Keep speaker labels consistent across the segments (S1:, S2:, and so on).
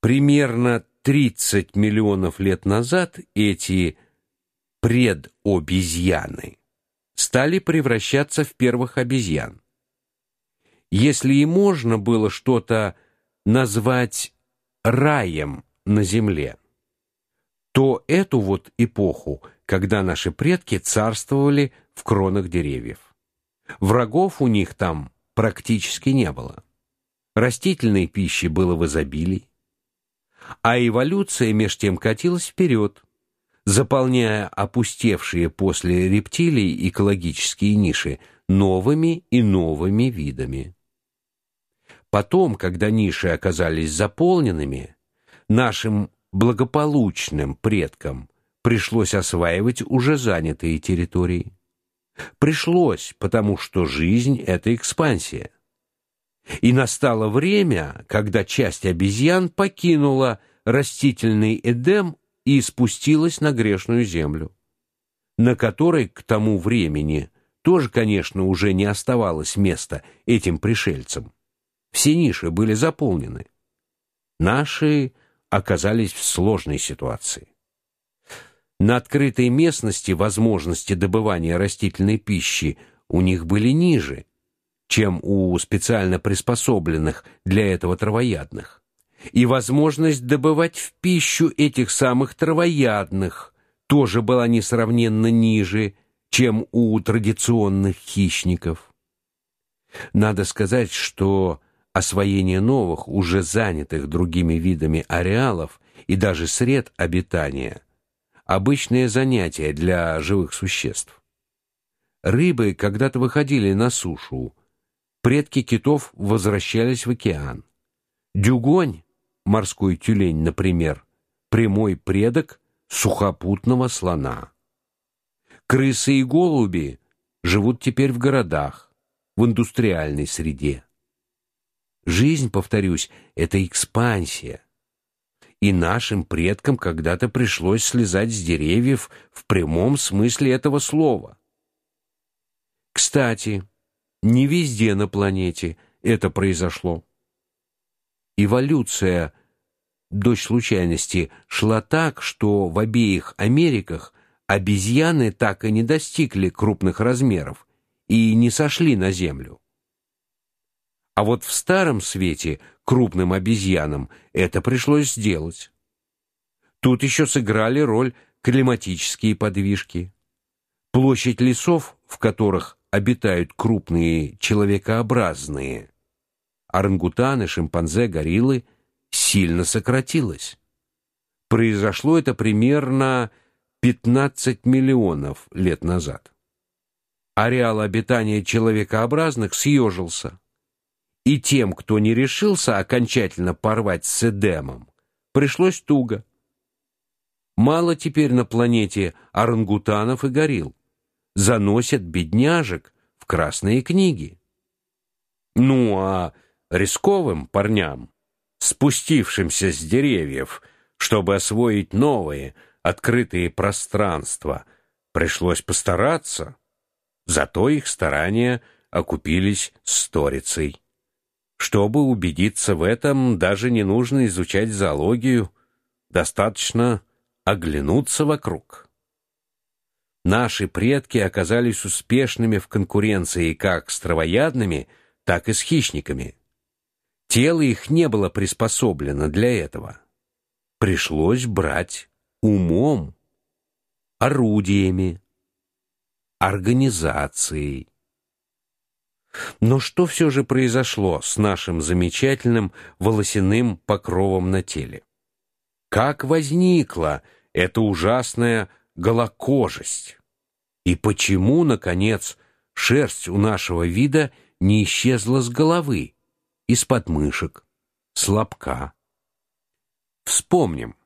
S1: Примерно 30 миллионов лет назад эти предобезьяны стали превращаться в первых обезьян. Если и можно было что-то назвать раем на земле, то эту вот эпоху, когда наши предки царствовали в кронах деревьев. Врагов у них там практически не было. Растительной пищи было в изобилии, а эволюция меж тем катилась вперед, заполняя опустевшие после рептилий экологические ниши новыми и новыми видами. Потом, когда ниши оказались заполненными, нашим благополучным предкам пришлось осваивать уже занятые территории. Пришлось, потому что жизнь это экспансия. И настало время, когда часть обезьян покинула растительный Эдем и спустилась на грешную землю, на которой к тому времени тоже, конечно, уже не оставалось места этим пришельцам. Все ниши были заполнены. Наши оказались в сложной ситуации. На открытой местности возможности добывания растительной пищи у них были ниже, чем у специально приспособленных для этого травоядных. И возможность добывать в пищу этих самых травоядных тоже была несравненно ниже, чем у традиционных хищников. Надо сказать, что освоение новых, уже занятых другими видами ареалов и даже сред обитания обычное занятие для живых существ. Рыбы когда-то выходили на сушу, предки китов возвращались в океан. Дюгонь, морской тюлень, например, прямой предок сухопутного слона. Крысы и голуби живут теперь в городах, в индустриальной среде. Жизнь, повторюсь, это экспансия. И нашим предкам когда-то пришлось слезать с деревьев в прямом смысле этого слова. Кстати, не везде на планете это произошло. Эволюция дочь случайности шла так, что в обеих Америках обезьяны так и не достигли крупных размеров и не сошли на землю. А вот в старом свете крупным обезьянам это пришлось сделать. Тут еще сыграли роль климатические подвижки. Площадь лесов, в которых обитают крупные человекообразные орангутаны, шимпанзе, гориллы, сильно сократилась. Произошло это примерно 15 миллионов лет назад. Ареал обитания человекообразных съежился и тем, кто не решился окончательно порвать с Эдемом, пришлось туго. Мало теперь на планете орангутанов и горилл. Заносят бедняжек в красные книги. Ну а рисковым парням, спустившимся с деревьев, чтобы освоить новые, открытые пространства, пришлось постараться. Зато их старания окупились сторицей. Чтобы убедиться в этом, даже не нужно изучать зоологию, достаточно оглянуться вокруг. Наши предки оказались успешными в конкуренции как с травоядными, так и с хищниками. Тело их не было приспособлено для этого. Пришлось брать умом, орудиями, организацией. Но что все же произошло с нашим замечательным волосяным покровом на теле? Как возникла эта ужасная голокожесть? И почему наконец шерсть у нашего вида не исчезла с головы, из подмышек, с лобка? Вспомним.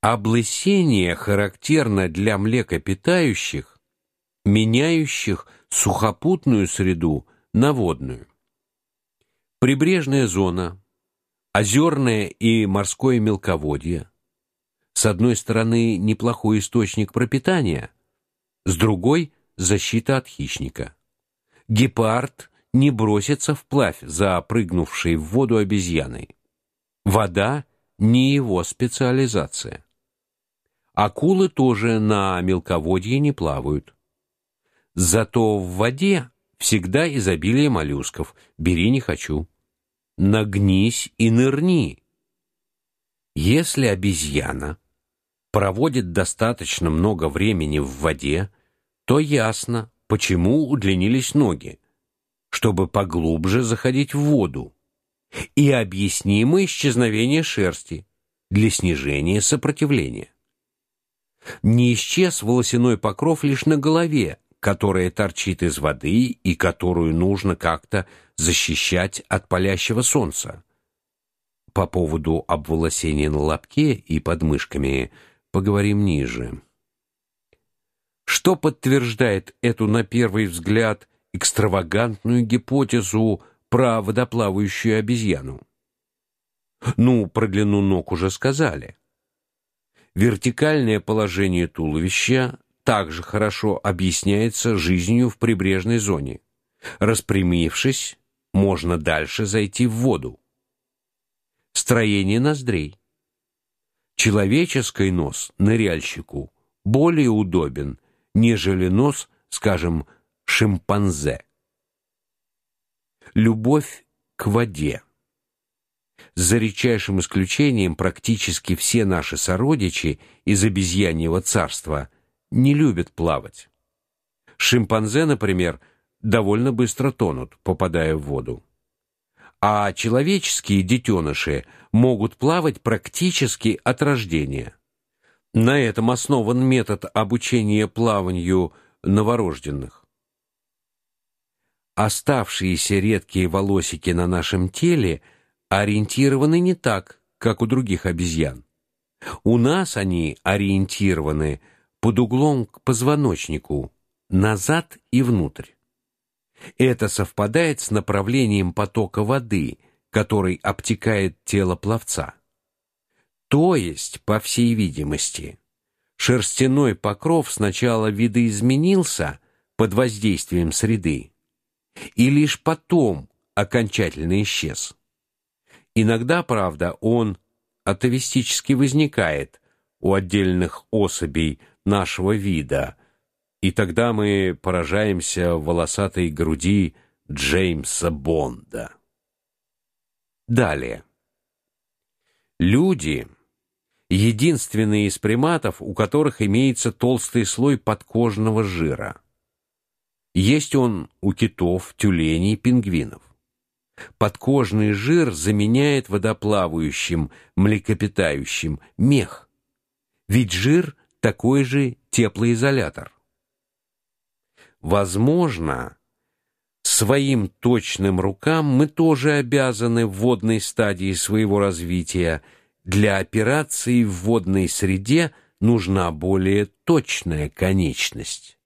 S1: Облысение характерно для млекопитающих, меняющих сухопутную среду на водную. Прибрежная зона, озерное и морское мелководье. С одной стороны, неплохой источник пропитания, с другой защита от хищника. Гепард не бросится вплавь за прыгнувшей в воду обезьяной. Вода не его специализация. Акулы тоже на мелководье не плавают. Зато в воде всегда изобилие моллюсков. Бери не хочу. Нагнись и нырни. Если обезьяна проводит достаточно много времени в воде, то ясно, почему удлинились ноги, чтобы поглубже заходить в воду. И объяснимо исчезновение шерсти для снижения сопротивления. Не исчез волосяной покров лишь на голове, которая торчит из воды и которую нужно как-то защищать от палящего солнца. По поводу обволосения на лобке и подмышками поговорим ниже. Что подтверждает эту на первый взгляд экстравагантную гипотезу про водоплавающую обезьяну? Ну, про длину ног уже сказали. Вертикальное положение туловища также хорошо объясняется жизнью в прибрежной зоне. Распрямившись, можно дальше зайти в воду. Строение ноздрей. Человеческий нос ныряльщику более удобен, нежели нос, скажем, шимпанзе. Любовь к воде. За редчайшим исключением практически все наши сородичи из обезьяньего царства – не любят плавать. Шимпанзе, например, довольно быстро тонут, попадая в воду. А человеческие детеныши могут плавать практически от рождения. На этом основан метод обучения плаванию новорожденных. Оставшиеся редкие волосики на нашем теле ориентированы не так, как у других обезьян. У нас они ориентированы под углом к позвоночнику, назад и внутрь. Это совпадает с направлением потока воды, который обтекает тело пловца. То есть, по всей видимости, шерстяной покров сначала видоизменился под воздействием среды, и лишь потом окончательно исчез. Иногда, правда, он атовистически возникает у отдельных особей нашего вида, и тогда мы поражаемся волосатой груди Джеймса Бонда. Далее. Люди единственные из приматов, у которых имеется толстый слой подкожного жира. Есть он у китов, тюленей, пингвинов. Подкожный жир заменяет водоплавающим, млекопитающим мех. Ведь жир такой же теплоизолятор. Возможно, своим точным рукам мы тоже обязаны в водной стадии своего развития. Для операции в водной среде нужна более точная конечность.